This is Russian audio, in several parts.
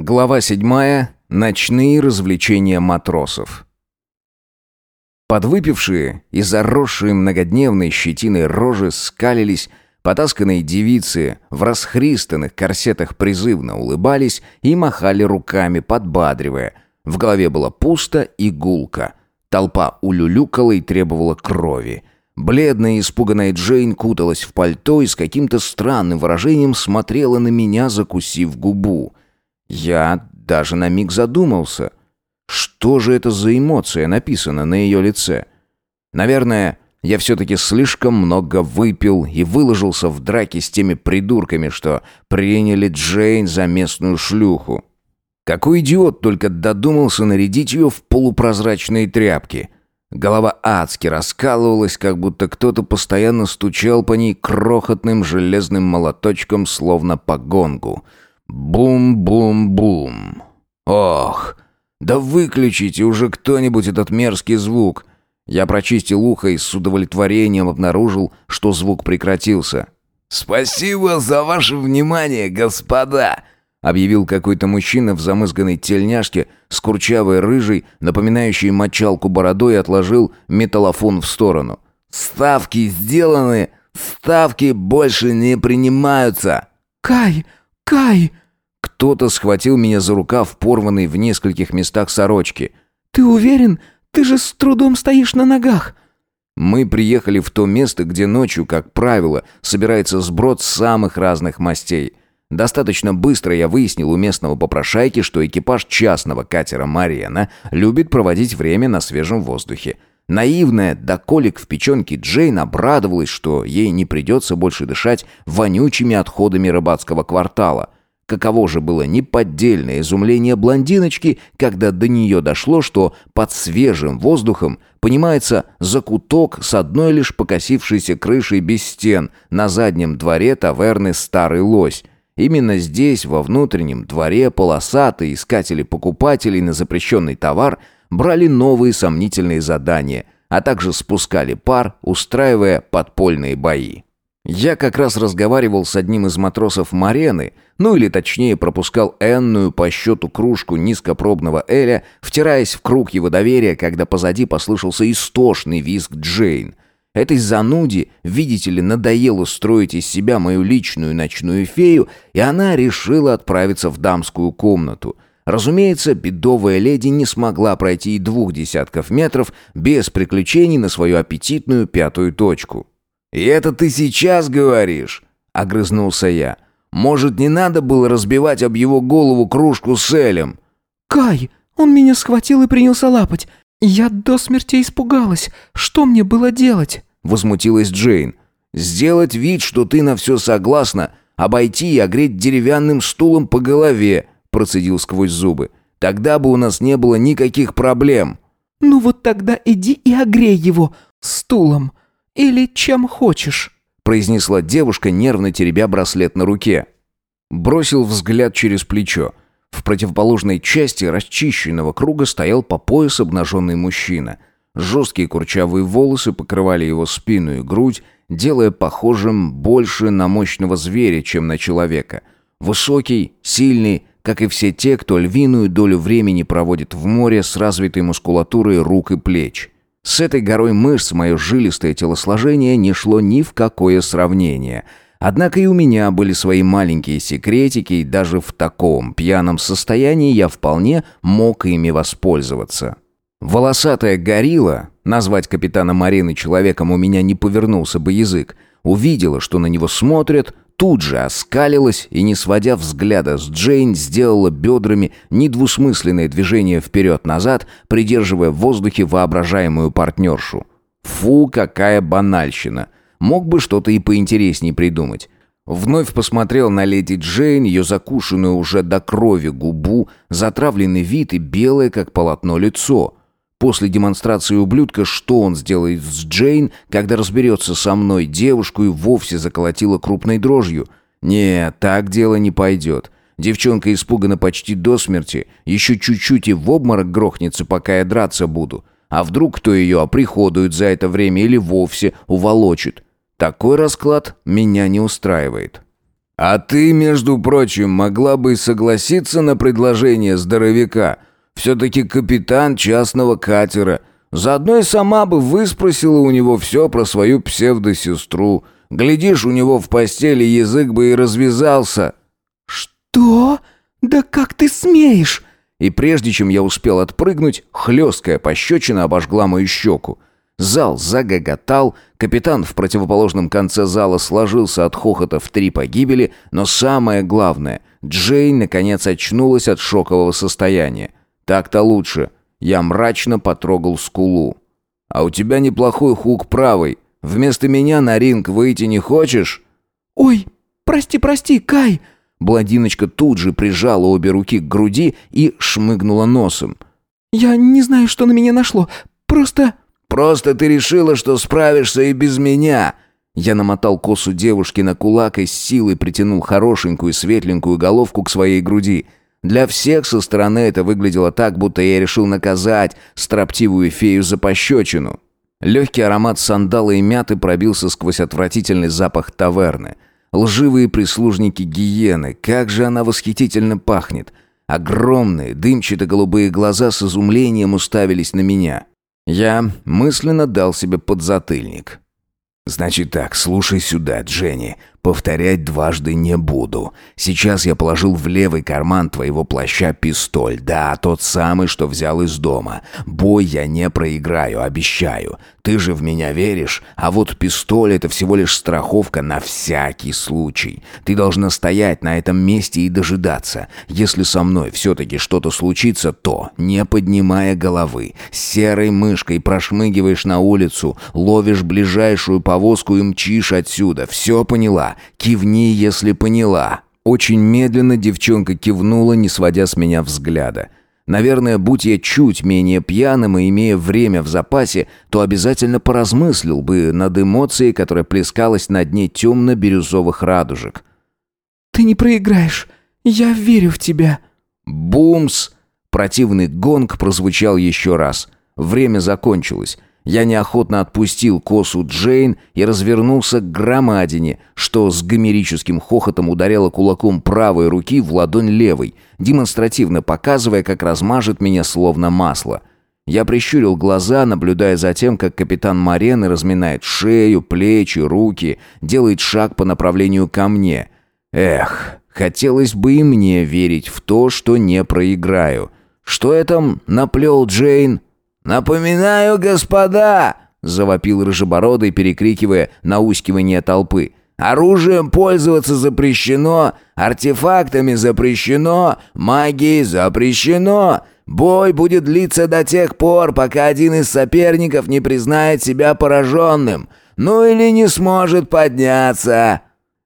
Глава седьмая. Ночные развлечения матросов. Подвыпившие и заросшие многодневной щетиной рожи скалились, потасканные девицы в расхристанных корсетах призывно улыбались и махали руками, подбадривая. В голове было пусто и гулко. Толпа улюлюкала и требовала крови. Бледная и испуганная Джейн куталась в пальто и с каким-то странным выражением смотрела на меня, закусив губу. Я даже на миг задумался, что же это за эмоция написана на ее лице. Наверное, я все-таки слишком много выпил и выложился в драке с теми придурками, что приняли Джейн за местную шлюху. Какой идиот только додумался нарядить ее в полупрозрачные тряпки. Голова адски раскалывалась, как будто кто-то постоянно стучал по ней крохотным железным молоточком, словно по гонгу — Бум-бум-бум. Ох, да выключите уже кто-нибудь этот мерзкий звук. Я прочистил ухо и с удовлетворением обнаружил, что звук прекратился. «Спасибо за ваше внимание, господа!» объявил какой-то мужчина в замызганной тельняшке с курчавой рыжей, напоминающей мочалку бородой, и отложил металлофон в сторону. «Ставки сделаны! Ставки больше не принимаются!» «Кай! Кай!» Кто-то схватил меня за рукав, порванный в нескольких местах сорочки. «Ты уверен? Ты же с трудом стоишь на ногах!» Мы приехали в то место, где ночью, как правило, собирается сброд самых разных мастей. Достаточно быстро я выяснил у местного попрошайки, что экипаж частного катера «Марена» любит проводить время на свежем воздухе. Наивная, до колик в печенке Джейн обрадовалась, что ей не придется больше дышать вонючими отходами рыбацкого квартала – Каково же было неподдельное изумление блондиночки, когда до нее дошло, что под свежим воздухом понимается закуток с одной лишь покосившейся крышей без стен на заднем дворе таверны «Старый лось». Именно здесь, во внутреннем дворе, полосатые искатели покупателей на запрещенный товар брали новые сомнительные задания, а также спускали пар, устраивая подпольные бои. Я как раз разговаривал с одним из матросов Марены, ну или точнее пропускал энную по счету кружку низкопробного Эля, втираясь в круг его доверия, когда позади послышался истошный визг Джейн. Этой зануде, видите ли, надоело строить из себя мою личную ночную фею, и она решила отправиться в дамскую комнату. Разумеется, бедовая леди не смогла пройти и двух десятков метров без приключений на свою аппетитную пятую точку. «И это ты сейчас говоришь?» — огрызнулся я. «Может, не надо было разбивать об его голову кружку с Элем?» «Кай, он меня схватил и принялся лапать. Я до смерти испугалась. Что мне было делать?» — возмутилась Джейн. «Сделать вид, что ты на все согласна, обойти и огреть деревянным стулом по голове», — процедил сквозь зубы. «Тогда бы у нас не было никаких проблем». «Ну вот тогда иди и огрей его стулом», или чем хочешь», произнесла девушка, нервно теребя браслет на руке. Бросил взгляд через плечо. В противоположной части расчищенного круга стоял по пояс обнаженный мужчина. Жесткие курчавые волосы покрывали его спину и грудь, делая похожим больше на мощного зверя, чем на человека. Высокий, сильный, как и все те, кто львиную долю времени проводит в море с развитой мускулатурой рук и плеч. С этой горой мышц мое жилистое телосложение не шло ни в какое сравнение. Однако и у меня были свои маленькие секретики, и даже в таком пьяном состоянии я вполне мог ими воспользоваться. Волосатая горилла, назвать капитана Марины человеком у меня не повернулся бы язык, увидела, что на него смотрят, тут же оскалилась и, не сводя взгляда с Джейн, сделала бедрами недвусмысленное движение вперед-назад, придерживая в воздухе воображаемую партнершу. Фу, какая банальщина. Мог бы что-то и поинтереснее придумать. Вновь посмотрел на леди Джейн, ее закушенную уже до крови губу, затравленный вид и белое, как полотно, лицо. После демонстрации ублюдка, что он сделает с Джейн, когда разберется со мной, девушку и вовсе заколотила крупной дрожью? Не, так дело не пойдет. Девчонка испугана почти до смерти, еще чуть-чуть и в обморок грохнется, пока я драться буду. А вдруг кто ее оприходует за это время или вовсе уволочит? Такой расклад меня не устраивает. «А ты, между прочим, могла бы согласиться на предложение здоровяка. Все-таки капитан частного катера. Заодно и сама бы выспросила у него все про свою псевдосестру. Глядишь, у него в постели язык бы и развязался». «Что? Да как ты смеешь?» И прежде чем я успел отпрыгнуть, хлесткая пощечина обожгла мою щеку. Зал загоготал, капитан в противоположном конце зала сложился от хохота в три погибели, но самое главное, Джейн наконец очнулась от шокового состояния. Так-то лучше. Я мрачно потрогал скулу. «А у тебя неплохой хук правый. Вместо меня на ринг выйти не хочешь?» «Ой, прости, прости, Кай!» Бладиночка тут же прижала обе руки к груди и шмыгнула носом. «Я не знаю, что на меня нашло. Просто...» Просто ты решила, что справишься и без меня!» Я намотал косу девушки на кулак и с силой притянул хорошенькую светленькую головку к своей груди. Для всех со стороны это выглядело так, будто я решил наказать строптивую фею за пощечину. Легкий аромат сандала и мяты пробился сквозь отвратительный запах таверны. Лживые прислужники гиены, как же она восхитительно пахнет! Огромные, дымчато-голубые глаза с изумлением уставились на меня. Я мысленно дал себе подзатыльник. «Значит так, слушай сюда, Дженни. Повторять дважды не буду. Сейчас я положил в левый карман твоего плаща пистоль. Да, тот самый, что взял из дома. Бой я не проиграю, обещаю. Ты же в меня веришь, а вот пистоль — это всего лишь страховка на всякий случай. Ты должна стоять на этом месте и дожидаться. Если со мной все-таки что-то случится, то, не поднимая головы, серой мышкой прошмыгиваешь на улицу, ловишь ближайшую повозку и мчишь отсюда. Все поняла? Кивни, если поняла». Очень медленно девчонка кивнула, не сводя с меня взгляда. Наверное, будь я чуть менее пьяным и имея время в запасе, то обязательно поразмыслил бы над эмоцией, которая плескалась на дне темно-бирюзовых радужек. «Ты не проиграешь. Я верю в тебя». Бумс! Противный гонг прозвучал еще раз. Время закончилось. Я неохотно отпустил косу Джейн и развернулся к громадине, что с гомерическим хохотом ударила кулаком правой руки в ладонь левой, демонстративно показывая, как размажет меня словно масло. Я прищурил глаза, наблюдая за тем, как капитан Марены разминает шею, плечи, руки, делает шаг по направлению ко мне. Эх, хотелось бы и мне верить в то, что не проиграю. Что я там наплел Джейн? «Напоминаю, господа!» — завопил Рыжебородый, перекрикивая наускивание толпы. «Оружием пользоваться запрещено, артефактами запрещено, магией запрещено. Бой будет длиться до тех пор, пока один из соперников не признает себя пораженным, ну или не сможет подняться».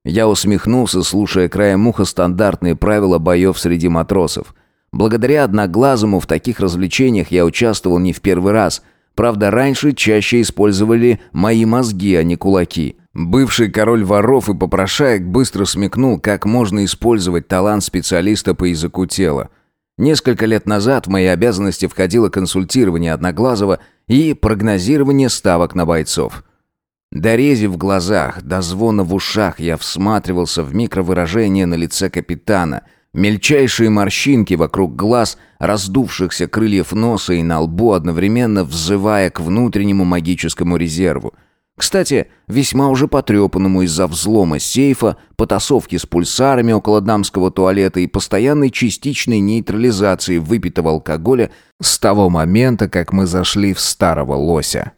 Я усмехнулся, слушая краем уха стандартные правила боев среди матросов. Благодаря Одноглазому в таких развлечениях я участвовал не в первый раз. Правда, раньше чаще использовали мои мозги, а не кулаки. Бывший король воров и попрошаек быстро смекнул, как можно использовать талант специалиста по языку тела. Несколько лет назад в мои обязанности входило консультирование Одноглазого и прогнозирование ставок на бойцов. До рези в глазах, до звона в ушах я всматривался в микровыражение на лице капитана – Мельчайшие морщинки вокруг глаз, раздувшихся крыльев носа и на лбу, одновременно взывая к внутреннему магическому резерву. Кстати, весьма уже потрепанному из-за взлома сейфа, потасовки с пульсарами около дамского туалета и постоянной частичной нейтрализации выпитого алкоголя с того момента, как мы зашли в старого лося.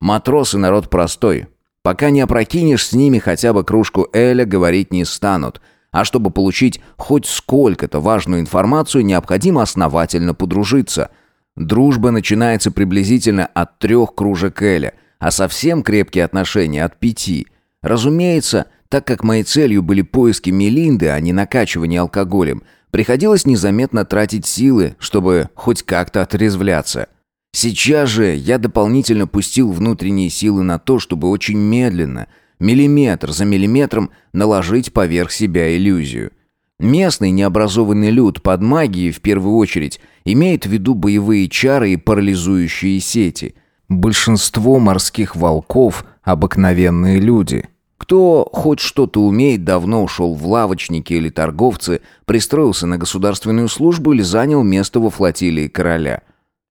Матросы народ простой. Пока не опрокинешь с ними хотя бы кружку Эля, говорить не станут – а чтобы получить хоть сколько-то важную информацию, необходимо основательно подружиться. Дружба начинается приблизительно от трех кружек Эля, а совсем крепкие отношения от пяти. Разумеется, так как моей целью были поиски Мелинды, а не накачивание алкоголем, приходилось незаметно тратить силы, чтобы хоть как-то отрезвляться. Сейчас же я дополнительно пустил внутренние силы на то, чтобы очень медленно – миллиметр за миллиметром наложить поверх себя иллюзию. Местный необразованный люд под магией в первую очередь имеет в виду боевые чары и парализующие сети. Большинство морских волков – обыкновенные люди. Кто хоть что-то умеет, давно ушел в лавочники или торговцы, пристроился на государственную службу или занял место во флотилии короля.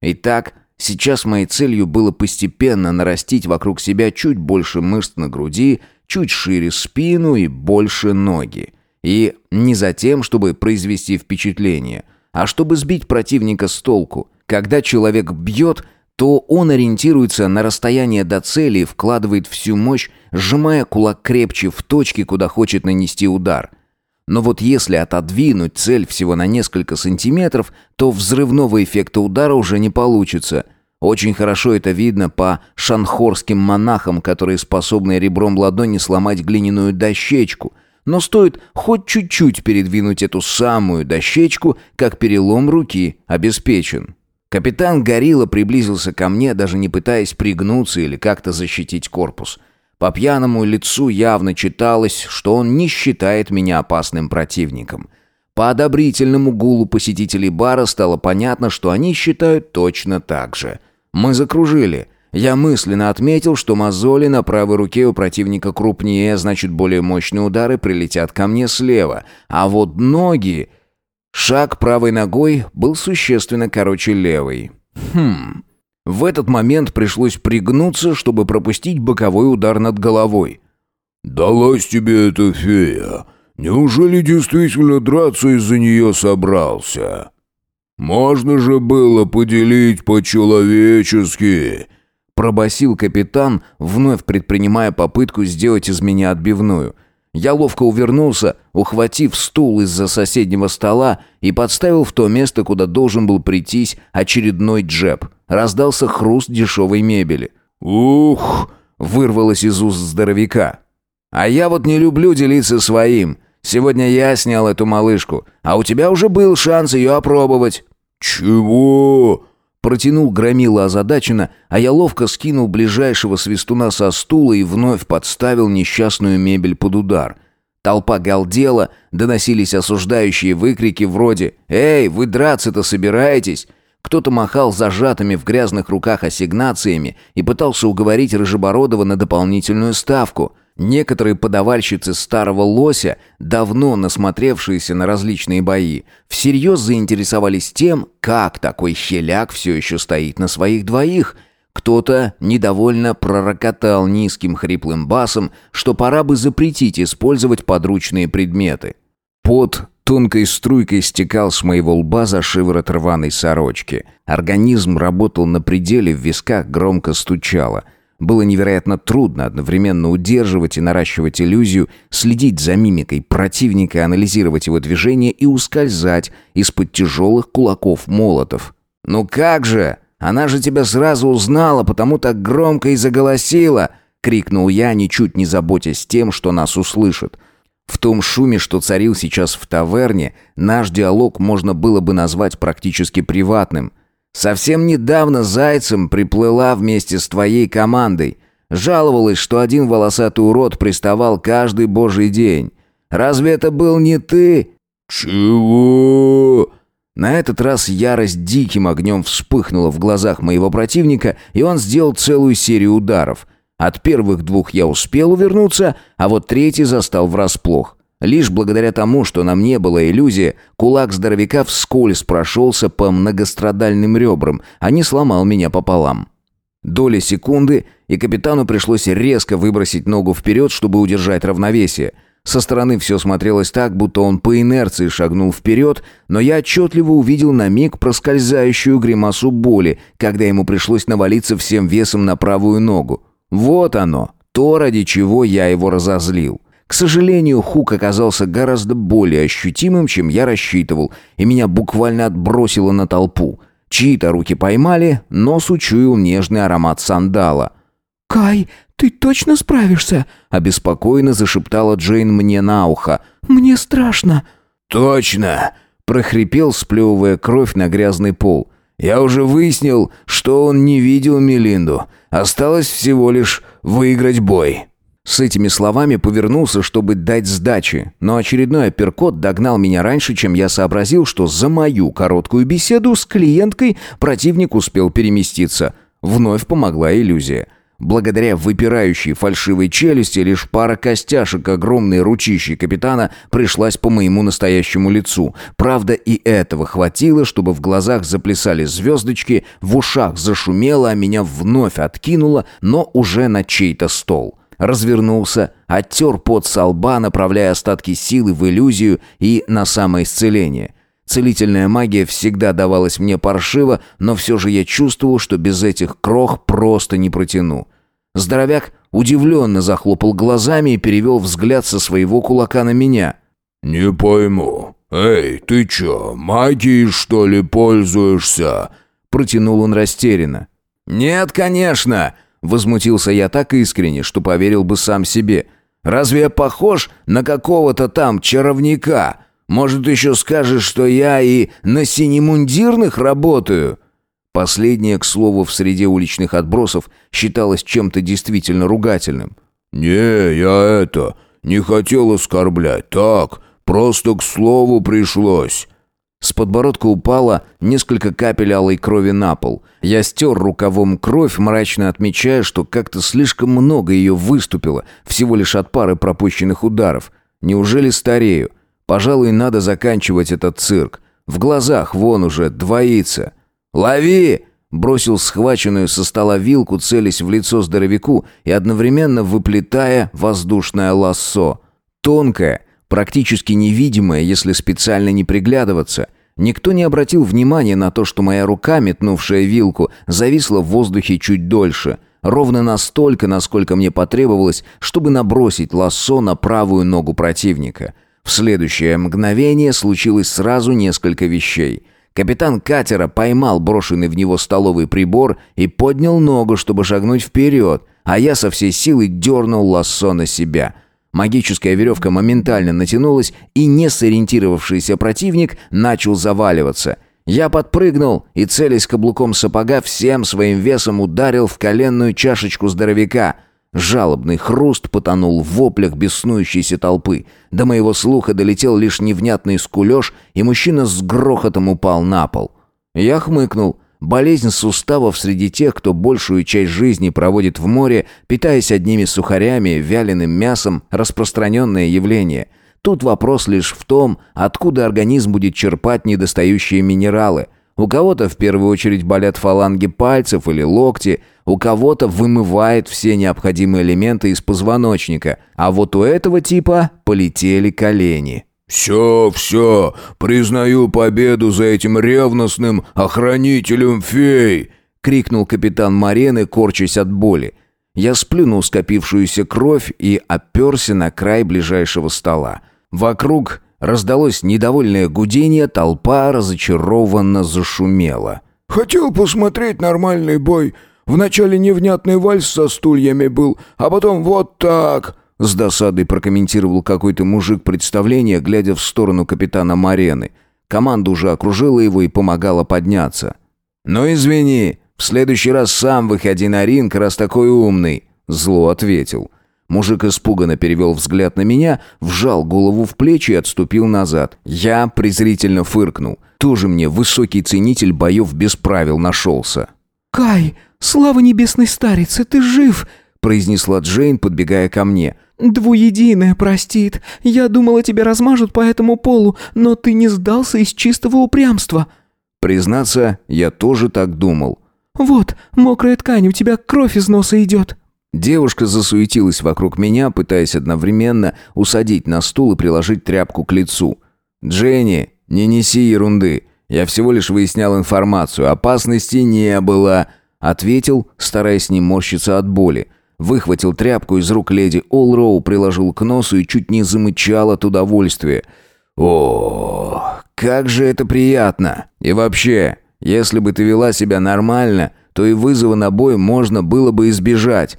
Итак, сейчас моей целью было постепенно нарастить вокруг себя чуть больше мышц на груди, чуть шире спину и больше ноги. И не за тем, чтобы произвести впечатление, а чтобы сбить противника с толку. Когда человек бьет – то он ориентируется на расстояние до цели и вкладывает всю мощь, сжимая кулак крепче в точке, куда хочет нанести удар. Но вот если отодвинуть цель всего на несколько сантиметров, то взрывного эффекта удара уже не получится. Очень хорошо это видно по шанхорским монахам, которые способны ребром ладони сломать глиняную дощечку. Но стоит хоть чуть-чуть передвинуть эту самую дощечку, как перелом руки обеспечен. Капитан Горилла приблизился ко мне, даже не пытаясь пригнуться или как-то защитить корпус. По пьяному лицу явно читалось, что он не считает меня опасным противником. По одобрительному гулу посетителей бара стало понятно, что они считают точно так же. Мы закружили. Я мысленно отметил, что мозоли на правой руке у противника крупнее, значит, более мощные удары прилетят ко мне слева. А вот ноги... Шаг правой ногой был существенно короче левой. Хм. В этот момент пришлось пригнуться, чтобы пропустить боковой удар над головой. «Далась тебе эта фея. Неужели действительно драться из-за нее собрался? Можно же было поделить по-человечески», пробасил капитан, вновь предпринимая попытку сделать из меня отбивную – я ловко увернулся, ухватив стул из-за соседнего стола и подставил в то место, куда должен был прийтись очередной джеб. Раздался хруст дешевой мебели. «Ух!» — вырвалось из уст здоровяка. «А я вот не люблю делиться своим. Сегодня я снял эту малышку, а у тебя уже был шанс ее опробовать». «Чего?» Протянул громила озадаченно, а я ловко скинул ближайшего свистуна со стула и вновь подставил несчастную мебель под удар. Толпа галдела, доносились осуждающие выкрики вроде «Эй, вы драться-то собираетесь?» Кто-то махал зажатыми в грязных руках ассигнациями и пытался уговорить Рыжебородова на дополнительную ставку – Некоторые подавальщицы старого лося, давно насмотревшиеся на различные бои, всерьез заинтересовались тем, как такой хеляк все еще стоит на своих двоих. Кто-то недовольно пророкотал низким хриплым басом, что пора бы запретить использовать подручные предметы. Под тонкой струйкой стекал с моего лба за шиворот рваной сорочки. Организм работал на пределе, в висках громко стучало – было невероятно трудно одновременно удерживать и наращивать иллюзию, следить за мимикой противника, анализировать его движения и ускользать из-под тяжелых кулаков молотов. «Ну как же? Она же тебя сразу узнала, потому так громко и заголосила!» — крикнул я, ничуть не заботясь тем, что нас услышат. В том шуме, что царил сейчас в таверне, наш диалог можно было бы назвать практически приватным — Совсем недавно зайцем приплыла вместе с твоей командой. Жаловалась, что один волосатый урод приставал каждый божий день. Разве это был не ты? Чего? На этот раз ярость диким огнем вспыхнула в глазах моего противника, и он сделал целую серию ударов. От первых двух я успел увернуться, а вот третий застал врасплох. Лишь благодаря тому, что на мне была иллюзия, кулак здоровяка вскользь прошелся по многострадальным ребрам, а не сломал меня пополам. Доля секунды, и капитану пришлось резко выбросить ногу вперед, чтобы удержать равновесие. Со стороны все смотрелось так, будто он по инерции шагнул вперед, но я отчетливо увидел на миг проскользающую гримасу боли, когда ему пришлось навалиться всем весом на правую ногу. Вот оно, то, ради чего я его разозлил. К сожалению, хук оказался гораздо более ощутимым, чем я рассчитывал, и меня буквально отбросило на толпу. Чьи-то руки поймали, нос учуял нежный аромат сандала. «Кай, ты точно справишься?» — обеспокоенно зашептала Джейн мне на ухо. «Мне страшно». «Точно!» — прохрипел, сплевывая кровь на грязный пол. «Я уже выяснил, что он не видел Мелинду. Осталось всего лишь выиграть бой». С этими словами повернулся, чтобы дать сдачи, но очередной апперкот догнал меня раньше, чем я сообразил, что за мою короткую беседу с клиенткой противник успел переместиться. Вновь помогла иллюзия. Благодаря выпирающей фальшивой челюсти лишь пара костяшек огромной ручищей капитана пришлась по моему настоящему лицу. Правда, и этого хватило, чтобы в глазах заплясали звездочки, в ушах зашумело, а меня вновь откинуло, но уже на чей-то стол. Развернулся, оттер пот со лба, направляя остатки силы в иллюзию и на самоисцеление. Целительная магия всегда давалась мне паршиво, но все же я чувствовал, что без этих крох просто не протяну. Здоровяк удивленно захлопал глазами и перевел взгляд со своего кулака на меня. «Не пойму. Эй, ты чё, магией, что ли, пользуешься?» Протянул он растерянно. «Нет, конечно!» Возмутился я так искренне, что поверил бы сам себе. «Разве я похож на какого-то там чаровника? Может, еще скажешь, что я и на синемундирных работаю?» Последнее, к слову, в среде уличных отбросов считалось чем-то действительно ругательным. «Не, я это, не хотел оскорблять, так, просто к слову пришлось». С подбородка упало несколько капель алой крови на пол. Я стер рукавом кровь, мрачно отмечая, что как-то слишком много ее выступило, всего лишь от пары пропущенных ударов. Неужели старею? Пожалуй, надо заканчивать этот цирк. В глазах вон уже двоится. «Лови!» Бросил схваченную со стола вилку, целясь в лицо здоровяку и одновременно выплетая воздушное лассо. Тонкое, практически невидимое, если специально не приглядываться. Никто не обратил внимания на то, что моя рука, метнувшая вилку, зависла в воздухе чуть дольше. Ровно настолько, насколько мне потребовалось, чтобы набросить лассо на правую ногу противника. В следующее мгновение случилось сразу несколько вещей – Капитан катера поймал брошенный в него столовый прибор и поднял ногу, чтобы шагнуть вперед, а я со всей силы дернул лассо на себя. Магическая веревка моментально натянулась, и не сориентировавшийся противник начал заваливаться. Я подпрыгнул и, целясь каблуком сапога, всем своим весом ударил в коленную чашечку здоровяка — Жалобный хруст потонул в воплях беснующейся толпы. До моего слуха долетел лишь невнятный скулеж, и мужчина с грохотом упал на пол. Я хмыкнул. Болезнь суставов среди тех, кто большую часть жизни проводит в море, питаясь одними сухарями, вяленым мясом, распространенное явление. Тут вопрос лишь в том, откуда организм будет черпать недостающие минералы – у кого-то в первую очередь болят фаланги пальцев или локти, у кого-то вымывает все необходимые элементы из позвоночника, а вот у этого типа полетели колени. «Все, все, признаю победу за этим ревностным охранителем фей!» — крикнул капитан Марены, корчась от боли. Я сплюнул скопившуюся кровь и оперся на край ближайшего стола. Вокруг Раздалось недовольное гудение, толпа разочарованно зашумела. «Хотел посмотреть нормальный бой. Вначале невнятный вальс со стульями был, а потом вот так...» С досадой прокомментировал какой-то мужик представление, глядя в сторону капитана Марены. Команда уже окружила его и помогала подняться. «Ну извини, в следующий раз сам выходи на ринг, раз такой умный», — зло ответил. Мужик испуганно перевел взгляд на меня, вжал голову в плечи и отступил назад. Я презрительно фыркнул. Тоже мне высокий ценитель боев без правил нашелся. «Кай, слава небесной старице, ты жив!» произнесла Джейн, подбегая ко мне. «Двуединое простит. Я думала, тебя размажут по этому полу, но ты не сдался из чистого упрямства». Признаться, я тоже так думал. «Вот, мокрая ткань, у тебя кровь из носа идет». Девушка засуетилась вокруг меня, пытаясь одновременно усадить на стул и приложить тряпку к лицу. «Дженни, не неси ерунды. Я всего лишь выяснял информацию. Опасности не было», — ответил, стараясь не морщиться от боли. Выхватил тряпку из рук леди Олроу, приложил к носу и чуть не замычал от удовольствия. «О, как же это приятно! И вообще, если бы ты вела себя нормально, то и вызова на бой можно было бы избежать».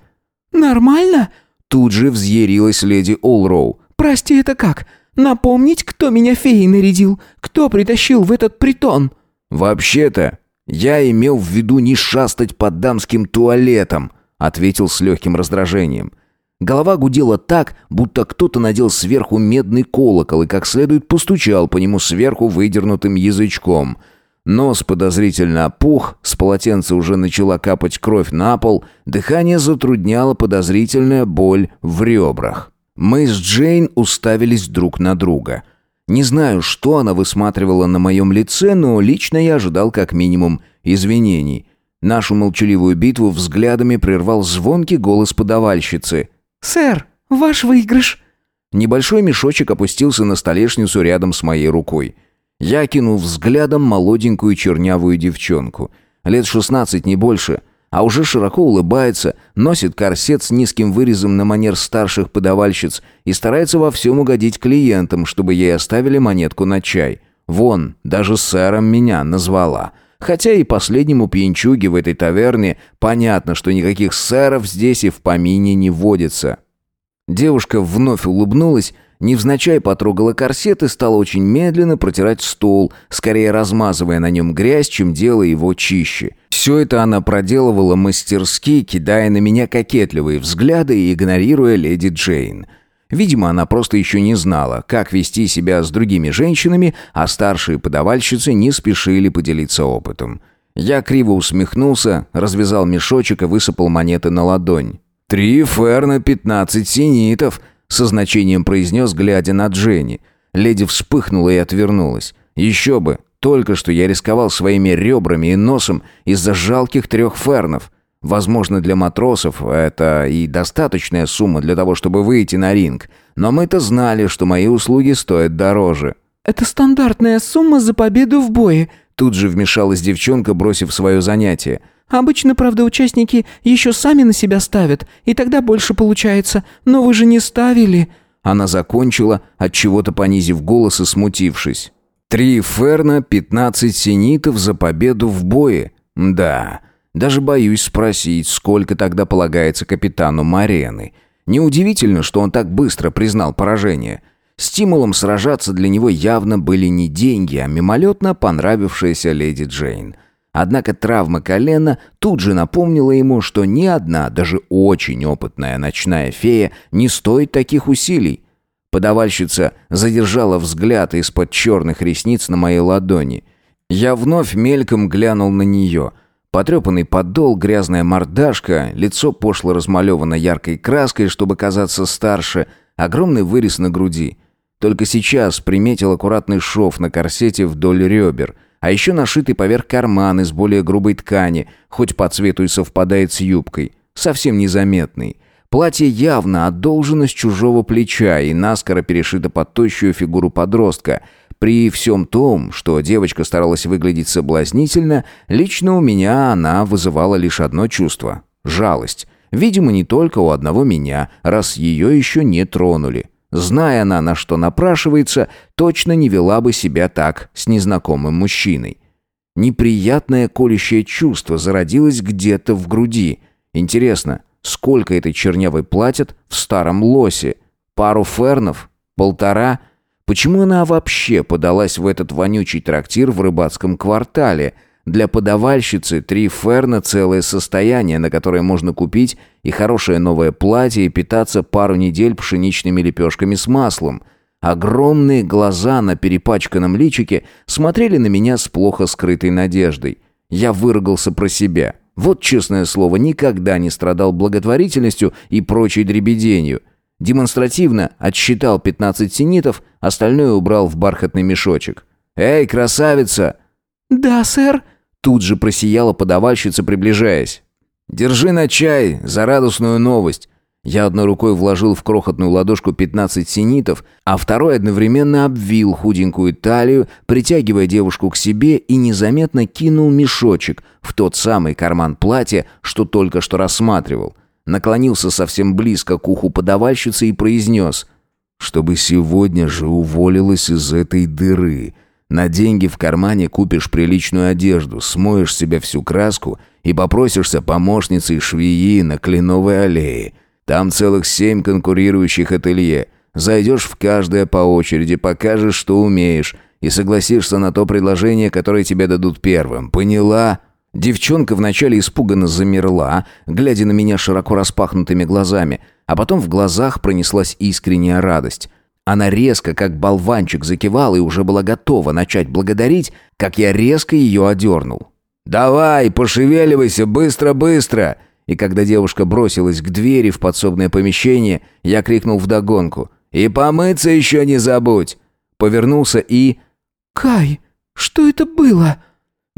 «Нормально?» Тут же взъярилась леди Олроу. «Прости, это как? Напомнить, кто меня феей нарядил? Кто притащил в этот притон?» «Вообще-то, я имел в виду не шастать по дамским туалетам», ответил с легким раздражением. Голова гудела так, будто кто-то надел сверху медный колокол и как следует постучал по нему сверху выдернутым язычком. Нос подозрительно опух, с полотенца уже начала капать кровь на пол, дыхание затрудняло подозрительная боль в ребрах. Мы с Джейн уставились друг на друга. Не знаю, что она высматривала на моем лице, но лично я ожидал как минимум извинений. Нашу молчаливую битву взглядами прервал звонкий голос подавальщицы. «Сэр, ваш выигрыш!» Небольшой мешочек опустился на столешницу рядом с моей рукой. Я кинул взглядом молоденькую чернявую девчонку. Лет шестнадцать, не больше. А уже широко улыбается, носит корсет с низким вырезом на манер старших подавальщиц и старается во всем угодить клиентам, чтобы ей оставили монетку на чай. Вон, даже сэром меня назвала. Хотя и последнему пьянчуге в этой таверне понятно, что никаких сэров здесь и в помине не водится. Девушка вновь улыбнулась, невзначай потрогала корсет и стала очень медленно протирать стол, скорее размазывая на нем грязь, чем делая его чище. Все это она проделывала мастерски, кидая на меня кокетливые взгляды и игнорируя леди Джейн. Видимо, она просто еще не знала, как вести себя с другими женщинами, а старшие подавальщицы не спешили поделиться опытом. Я криво усмехнулся, развязал мешочек и высыпал монеты на ладонь. «Три ферна, пятнадцать синитов», — со значением произнес, глядя на Дженни. Леди вспыхнула и отвернулась. «Еще бы! Только что я рисковал своими ребрами и носом из-за жалких трех фернов. Возможно, для матросов это и достаточная сумма для того, чтобы выйти на ринг. Но мы-то знали, что мои услуги стоят дороже». «Это стандартная сумма за победу в бое», — тут же вмешалась девчонка, бросив свое занятие. Обычно, правда, участники еще сами на себя ставят, и тогда больше получается. Но вы же не ставили». Она закончила, от чего-то понизив голос и смутившись. «Три ферна, пятнадцать синитов за победу в бое. Да, даже боюсь спросить, сколько тогда полагается капитану Марены. Неудивительно, что он так быстро признал поражение». Стимулом сражаться для него явно были не деньги, а мимолетно понравившаяся леди Джейн – Однако травма колена тут же напомнила ему, что ни одна, даже очень опытная ночная фея не стоит таких усилий. Подавальщица задержала взгляд из-под черных ресниц на моей ладони. Я вновь мельком глянул на нее. Потрепанный подол, грязная мордашка, лицо пошло размалевано яркой краской, чтобы казаться старше, огромный вырез на груди. Только сейчас приметил аккуратный шов на корсете вдоль ребер — а еще нашитый поверх карман из более грубой ткани, хоть по цвету и совпадает с юбкой. Совсем незаметный. Платье явно одолжено с чужого плеча и наскоро перешито под тощую фигуру подростка. При всем том, что девочка старалась выглядеть соблазнительно, лично у меня она вызывала лишь одно чувство – жалость. Видимо, не только у одного меня, раз ее еще не тронули. Зная она, на что напрашивается, точно не вела бы себя так с незнакомым мужчиной. Неприятное колющее чувство зародилось где-то в груди. Интересно, сколько этой чернявой платят в старом лосе? Пару фернов? Полтора? Почему она вообще подалась в этот вонючий трактир в рыбацком квартале – для подавальщицы три ферна – целое состояние, на которое можно купить и хорошее новое платье, и питаться пару недель пшеничными лепешками с маслом. Огромные глаза на перепачканном личике смотрели на меня с плохо скрытой надеждой. Я выругался про себя. Вот, честное слово, никогда не страдал благотворительностью и прочей дребеденью. Демонстративно отсчитал 15 синитов, остальное убрал в бархатный мешочек. «Эй, красавица!» «Да, сэр», Тут же просияла подавальщица, приближаясь. «Держи на чай за радостную новость». Я одной рукой вложил в крохотную ладошку 15 синитов, а второй одновременно обвил худенькую талию, притягивая девушку к себе и незаметно кинул мешочек в тот самый карман платья, что только что рассматривал. Наклонился совсем близко к уху подавальщицы и произнес «Чтобы сегодня же уволилась из этой дыры». На деньги в кармане купишь приличную одежду, смоешь себе всю краску и попросишься помощницей швеи на Кленовой аллее. Там целых семь конкурирующих ателье. Зайдешь в каждое по очереди, покажешь, что умеешь, и согласишься на то предложение, которое тебе дадут первым. Поняла?» Девчонка вначале испуганно замерла, глядя на меня широко распахнутыми глазами, а потом в глазах пронеслась искренняя радость. Она резко, как болванчик, закивала и уже была готова начать благодарить, как я резко ее одернул. «Давай, пошевеливайся, быстро-быстро!» И когда девушка бросилась к двери в подсобное помещение, я крикнул вдогонку. «И помыться еще не забудь!» Повернулся и... «Кай, что это было?»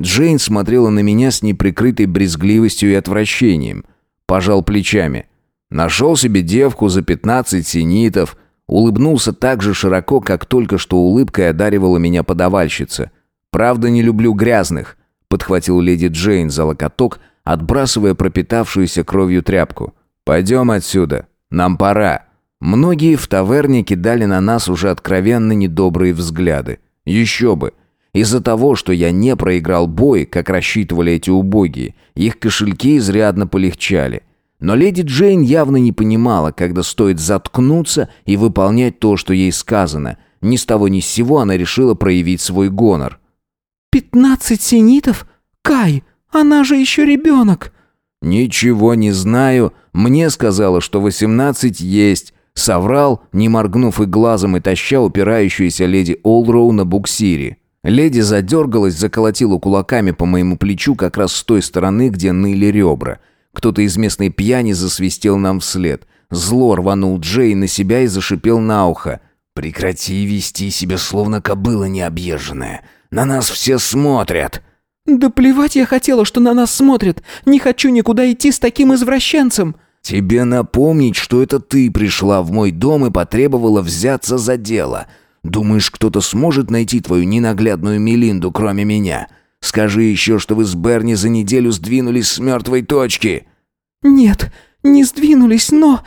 Джейн смотрела на меня с неприкрытой брезгливостью и отвращением. Пожал плечами. Нашел себе девку за пятнадцать синитов. Улыбнулся так же широко, как только что улыбкой одаривала меня подавальщица. «Правда, не люблю грязных», — подхватил леди Джейн за локоток, отбрасывая пропитавшуюся кровью тряпку. «Пойдем отсюда. Нам пора». Многие в таверне кидали на нас уже откровенно недобрые взгляды. Еще бы. Из-за того, что я не проиграл бой, как рассчитывали эти убогие, их кошельки изрядно полегчали. Но леди Джейн явно не понимала, когда стоит заткнуться и выполнять то, что ей сказано. Ни с того ни с сего она решила проявить свой гонор. «Пятнадцать синитов? Кай, она же еще ребенок!» «Ничего не знаю. Мне сказала, что восемнадцать есть. Соврал, не моргнув и глазом, и таща упирающуюся леди Олроу на буксире. Леди задергалась, заколотила кулаками по моему плечу как раз с той стороны, где ныли ребра. Кто-то из местной пьяни засвистел нам вслед. Зло рванул Джей на себя и зашипел на ухо. «Прекрати вести себя, словно кобыла необъезженная. На нас все смотрят!» «Да плевать я хотела, что на нас смотрят. Не хочу никуда идти с таким извращенцем!» «Тебе напомнить, что это ты пришла в мой дом и потребовала взяться за дело. Думаешь, кто-то сможет найти твою ненаглядную Мелинду, кроме меня? Скажи еще, что вы с Берни за неделю сдвинулись с мертвой точки». «Нет, не сдвинулись, но...»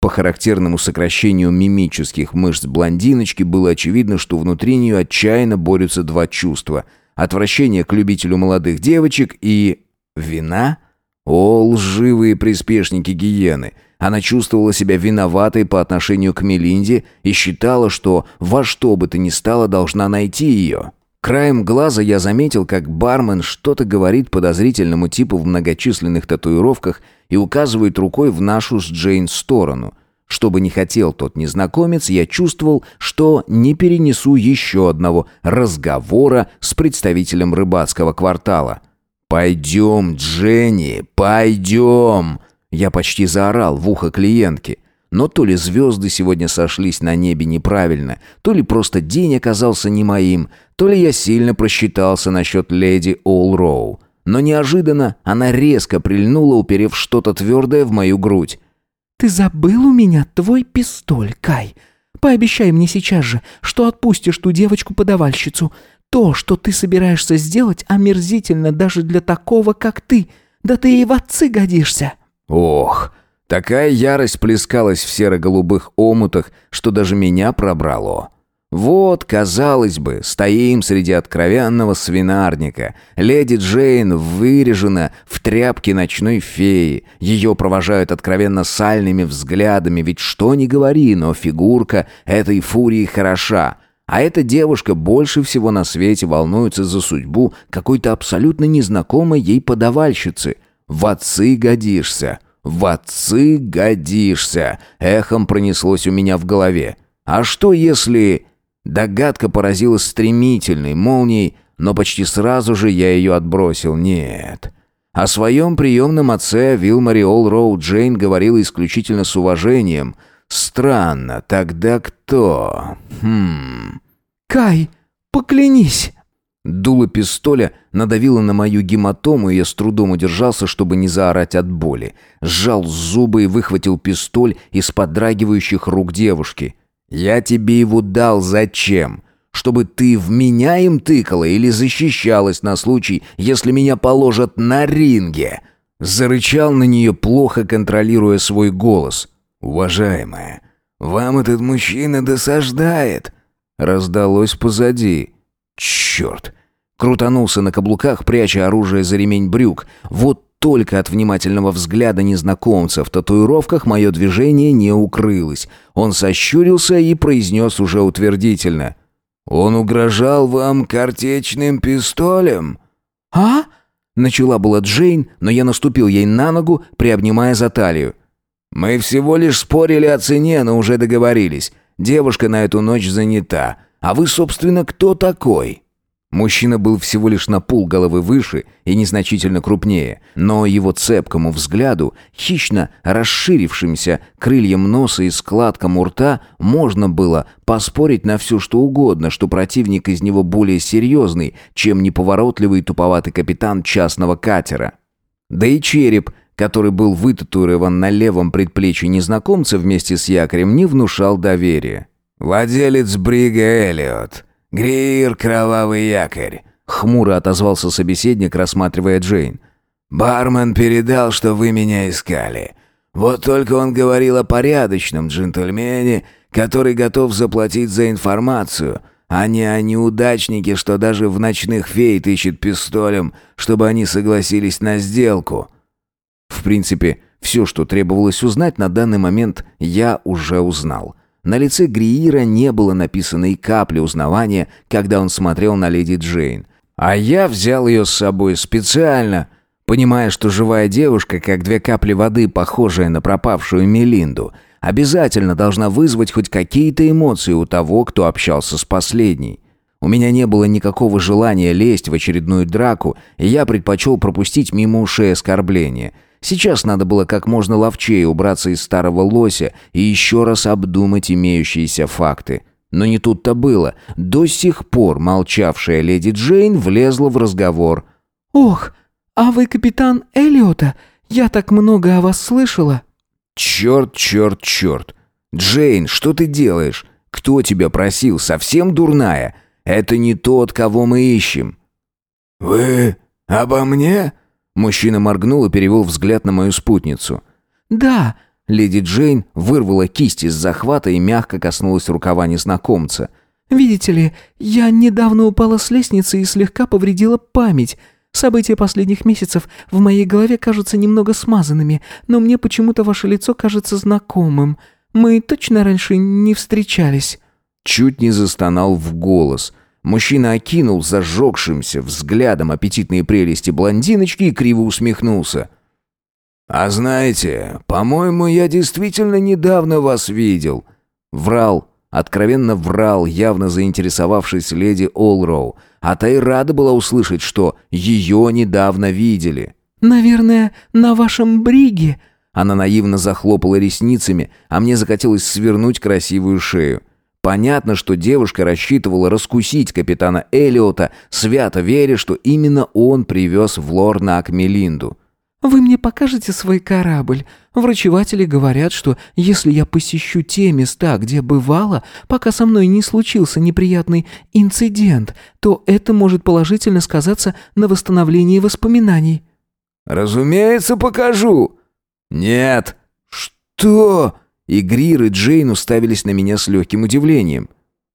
По характерному сокращению мимических мышц блондиночки было очевидно, что внутри нее отчаянно борются два чувства. Отвращение к любителю молодых девочек и... вина? О, лживые приспешники гиены! Она чувствовала себя виноватой по отношению к Мелинде и считала, что во что бы то ни стало должна найти ее. Краем глаза я заметил, как бармен что-то говорит подозрительному типу в многочисленных татуировках и указывает рукой в нашу с Джейн сторону. Что бы ни хотел тот незнакомец, я чувствовал, что не перенесу еще одного разговора с представителем рыбацкого квартала. «Пойдем, Дженни, пойдем!» Я почти заорал в ухо клиентки. Но то ли звезды сегодня сошлись на небе неправильно, то ли просто день оказался не моим, то ли я сильно просчитался насчет леди Олроу. Но неожиданно она резко прильнула, уперев что-то твердое в мою грудь. «Ты забыл у меня твой пистоль, Кай. Пообещай мне сейчас же, что отпустишь ту девочку-подавальщицу. То, что ты собираешься сделать, омерзительно даже для такого, как ты. Да ты и в отцы годишься». Ох, такая ярость плескалась в серо-голубых омутах, что даже меня пробрало. Вот, казалось бы, стоим среди откровенного свинарника. Леди Джейн вырежена в тряпке ночной феи. Ее провожают откровенно сальными взглядами, ведь что ни говори, но фигурка этой фурии хороша. А эта девушка больше всего на свете волнуется за судьбу какой-то абсолютно незнакомой ей подавальщицы. В отцы годишься. В отцы годишься. Эхом пронеслось у меня в голове. А что если... Догадка поразила стремительной молнией, но почти сразу же я ее отбросил. Нет. О своем приемном отце Вилмари Олроу Джейн говорила исключительно с уважением – Странно, тогда кто? Хм. Кай, поклянись. Дуло пистоля надавило на мою гематому, и я с трудом удержался, чтобы не заорать от боли. Сжал зубы и выхватил пистоль из подрагивающих рук девушки. «Я тебе его дал зачем? Чтобы ты в меня им тыкала или защищалась на случай, если меня положат на ринге?» Зарычал на нее, плохо контролируя свой голос. «Уважаемая, вам этот мужчина досаждает!» Раздалось позади. «Черт!» Крутанулся на каблуках, пряча оружие за ремень брюк. Вот только от внимательного взгляда незнакомца в татуировках мое движение не укрылось. Он сощурился и произнес уже утвердительно. «Он угрожал вам картечным пистолем?» «А?» Начала была Джейн, но я наступил ей на ногу, приобнимая за талию. «Мы всего лишь спорили о цене, но уже договорились. Девушка на эту ночь занята. А вы, собственно, кто такой?» Мужчина был всего лишь на пол головы выше и незначительно крупнее, но его цепкому взгляду, хищно расширившимся крыльям носа и складкам у рта, можно было поспорить на все что угодно, что противник из него более серьезный, чем неповоротливый туповатый капитан частного катера. Да и череп, который был вытатуирован на левом предплечье незнакомца вместе с якорем, не внушал доверия. «Владелец брига Эллиот», «Грир, кровавый якорь», — хмуро отозвался собеседник, рассматривая Джейн. «Бармен передал, что вы меня искали. Вот только он говорил о порядочном джентльмене, который готов заплатить за информацию, а не о неудачнике, что даже в ночных фей тычет пистолем, чтобы они согласились на сделку». В принципе, все, что требовалось узнать на данный момент, я уже узнал. На лице Гриира не было написано и капли узнавания, когда он смотрел на леди Джейн. А я взял ее с собой специально, понимая, что живая девушка, как две капли воды, похожая на пропавшую Мелинду, обязательно должна вызвать хоть какие-то эмоции у того, кто общался с последней. У меня не было никакого желания лезть в очередную драку, и я предпочел пропустить мимо ушей оскорбления – Сейчас надо было как можно ловчее убраться из старого лося и еще раз обдумать имеющиеся факты. Но не тут-то было. До сих пор молчавшая леди Джейн влезла в разговор. «Ох, а вы капитан Эллиота? Я так много о вас слышала». «Черт, черт, черт! Джейн, что ты делаешь? Кто тебя просил? Совсем дурная? Это не тот, кого мы ищем». «Вы обо мне?» Мужчина моргнул и перевел взгляд на мою спутницу. «Да!» Леди Джейн вырвала кисть из захвата и мягко коснулась рукава незнакомца. «Видите ли, я недавно упала с лестницы и слегка повредила память. События последних месяцев в моей голове кажутся немного смазанными, но мне почему-то ваше лицо кажется знакомым. Мы точно раньше не встречались». Чуть не застонал в голос – Мужчина окинул зажегшимся взглядом аппетитные прелести блондиночки и криво усмехнулся. «А знаете, по-моему, я действительно недавно вас видел». Врал, откровенно врал, явно заинтересовавшись леди Олроу, а та и рада была услышать, что ее недавно видели. «Наверное, на вашем бриге?» Она наивно захлопала ресницами, а мне захотелось свернуть красивую шею. Понятно, что девушка рассчитывала раскусить капитана Элиота, свято веря, что именно он привез в Лорнак Мелинду. «Вы мне покажете свой корабль? Врачеватели говорят, что если я посещу те места, где бывало, пока со мной не случился неприятный инцидент, то это может положительно сказаться на восстановлении воспоминаний». «Разумеется, покажу». «Нет». «Что?» И Грир и Джейн уставились на меня с легким удивлением.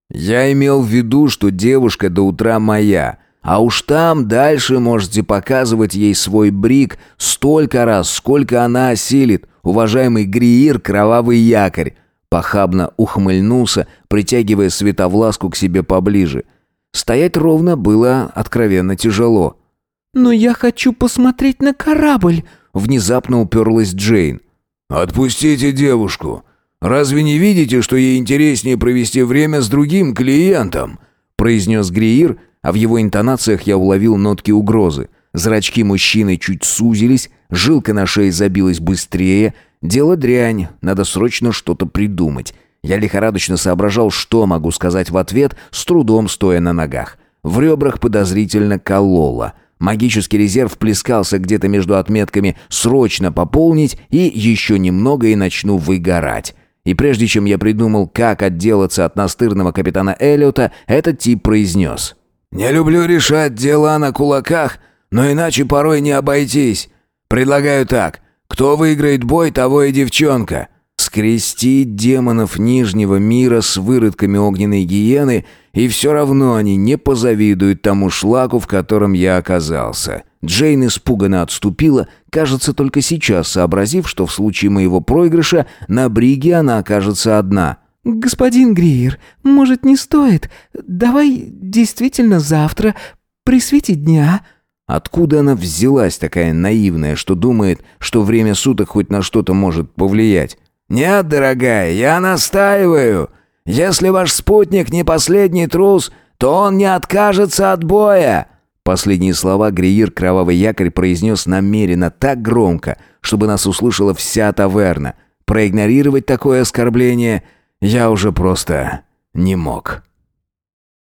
«Я имел в виду, что девушка до утра моя, а уж там дальше можете показывать ей свой брик столько раз, сколько она осилит, уважаемый Гриир Кровавый Якорь». Похабно ухмыльнулся, притягивая Световласку к себе поближе. Стоять ровно было откровенно тяжело. «Но я хочу посмотреть на корабль!» Внезапно уперлась Джейн. «Отпустите девушку. Разве не видите, что ей интереснее провести время с другим клиентом?» произнес Гриир, а в его интонациях я уловил нотки угрозы. Зрачки мужчины чуть сузились, жилка на шее забилась быстрее. Дело дрянь, надо срочно что-то придумать. Я лихорадочно соображал, что могу сказать в ответ, с трудом стоя на ногах. В ребрах подозрительно кололо. Магический резерв плескался где-то между отметками «срочно пополнить» и «еще немного и начну выгорать». И прежде чем я придумал, как отделаться от настырного капитана Эллиота, этот тип произнес. «Не люблю решать дела на кулаках, но иначе порой не обойтись. Предлагаю так. Кто выиграет бой, того и девчонка скрестить демонов Нижнего мира с выродками огненной гиены, и все равно они не позавидуют тому шлаку, в котором я оказался. Джейн испуганно отступила, кажется, только сейчас сообразив, что в случае моего проигрыша на бриге она окажется одна. «Господин Гриер, может, не стоит? Давай действительно завтра, при свете дня...» Откуда она взялась такая наивная, что думает, что время суток хоть на что-то может повлиять? «Нет, дорогая, я настаиваю. Если ваш спутник не последний трус, то он не откажется от боя!» Последние слова Гриир Кровавый Якорь произнес намеренно так громко, чтобы нас услышала вся таверна. Проигнорировать такое оскорбление я уже просто не мог.